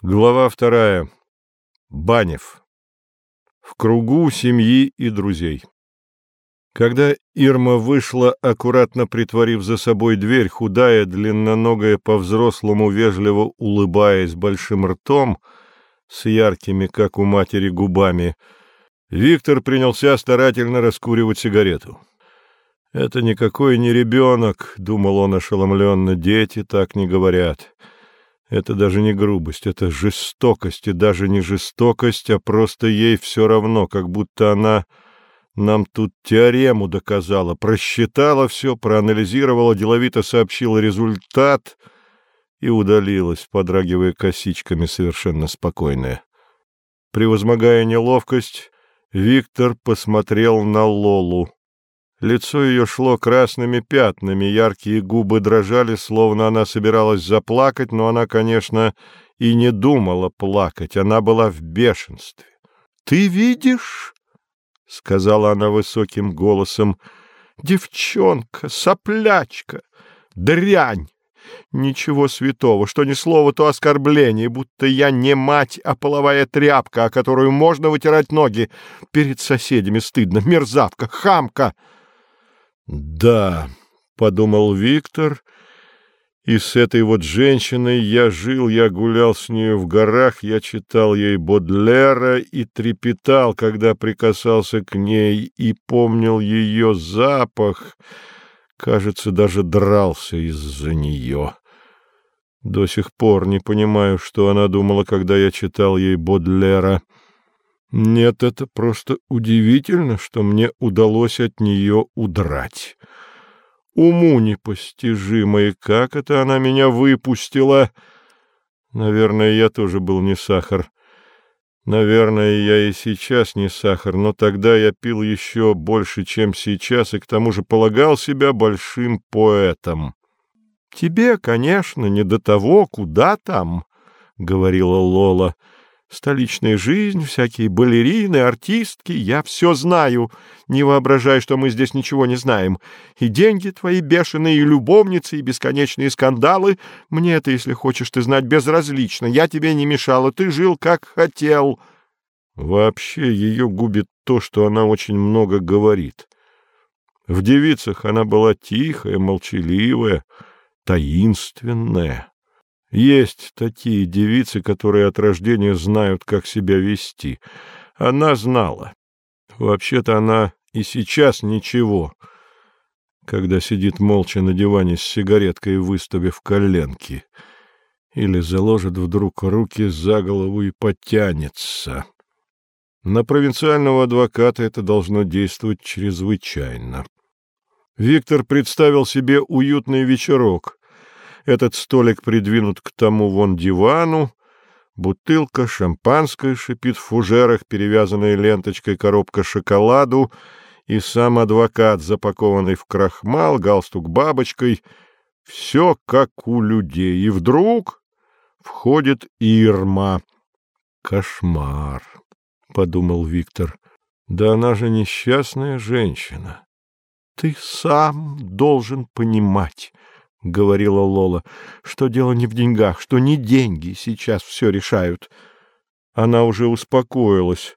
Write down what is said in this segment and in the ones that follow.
Глава вторая. Банев. В кругу семьи и друзей. Когда Ирма вышла, аккуратно притворив за собой дверь, худая, длинноногая, по-взрослому вежливо улыбаясь большим ртом, с яркими, как у матери, губами, Виктор принялся старательно раскуривать сигарету. «Это никакой не ребенок», — думал он ошеломленно, — «дети так не говорят». Это даже не грубость, это жестокость, и даже не жестокость, а просто ей все равно, как будто она нам тут теорему доказала, просчитала все, проанализировала, деловито сообщила результат и удалилась, подрагивая косичками, совершенно спокойная. Превозмогая неловкость, Виктор посмотрел на Лолу. Лицо ее шло красными пятнами, яркие губы дрожали, словно она собиралась заплакать, но она, конечно, и не думала плакать, она была в бешенстве. — Ты видишь? — сказала она высоким голосом. — Девчонка, соплячка, дрянь! Ничего святого, что ни слова, то оскорбление, будто я не мать, а половая тряпка, о которую можно вытирать ноги. Перед соседями стыдно, мерзавка, хамка! — «Да», — подумал Виктор, — «и с этой вот женщиной я жил, я гулял с нею в горах, я читал ей Бодлера и трепетал, когда прикасался к ней, и помнил ее запах, кажется, даже дрался из-за нее». До сих пор не понимаю, что она думала, когда я читал ей Бодлера. Нет, это просто удивительно, что мне удалось от нее удрать. Уму непостижимо, и как это она меня выпустила? Наверное, я тоже был не сахар. Наверное, я и сейчас не сахар, но тогда я пил еще больше, чем сейчас, и к тому же полагал себя большим поэтом. — Тебе, конечно, не до того, куда там, — говорила Лола. — Столичная жизнь, всякие балерины, артистки, я все знаю. Не воображай, что мы здесь ничего не знаем. И деньги твои бешеные, и любовницы, и бесконечные скандалы. Мне это, если хочешь ты знать, безразлично. Я тебе не мешала, ты жил, как хотел. Вообще ее губит то, что она очень много говорит. В девицах она была тихая, молчаливая, таинственная. Есть такие девицы, которые от рождения знают, как себя вести. Она знала. Вообще-то она и сейчас ничего, когда сидит молча на диване с сигареткой, выставив коленки, или заложит вдруг руки за голову и потянется. На провинциального адвоката это должно действовать чрезвычайно. Виктор представил себе уютный вечерок — этот столик придвинут к тому вон дивану, бутылка, шампанское шипит в фужерах, перевязанная ленточкой коробка шоколаду, и сам адвокат, запакованный в крахмал, галстук бабочкой. Все как у людей. И вдруг входит Ирма. Кошмар, — подумал Виктор. Да она же несчастная женщина. Ты сам должен понимать, — говорила Лола, — что дело не в деньгах, что не деньги сейчас все решают. Она уже успокоилась.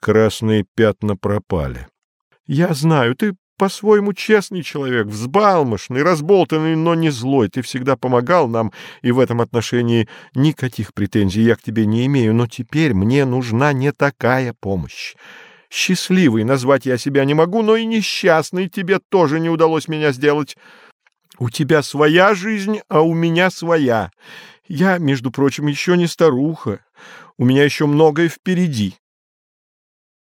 Красные пятна пропали. — Я знаю, ты по-своему честный человек, взбалмошный, разболтанный, но не злой. Ты всегда помогал нам, и в этом отношении никаких претензий я к тебе не имею. Но теперь мне нужна не такая помощь. Счастливый назвать я себя не могу, но и несчастный тебе тоже не удалось меня сделать. У тебя своя жизнь, а у меня своя. Я, между прочим, еще не старуха. У меня еще многое впереди.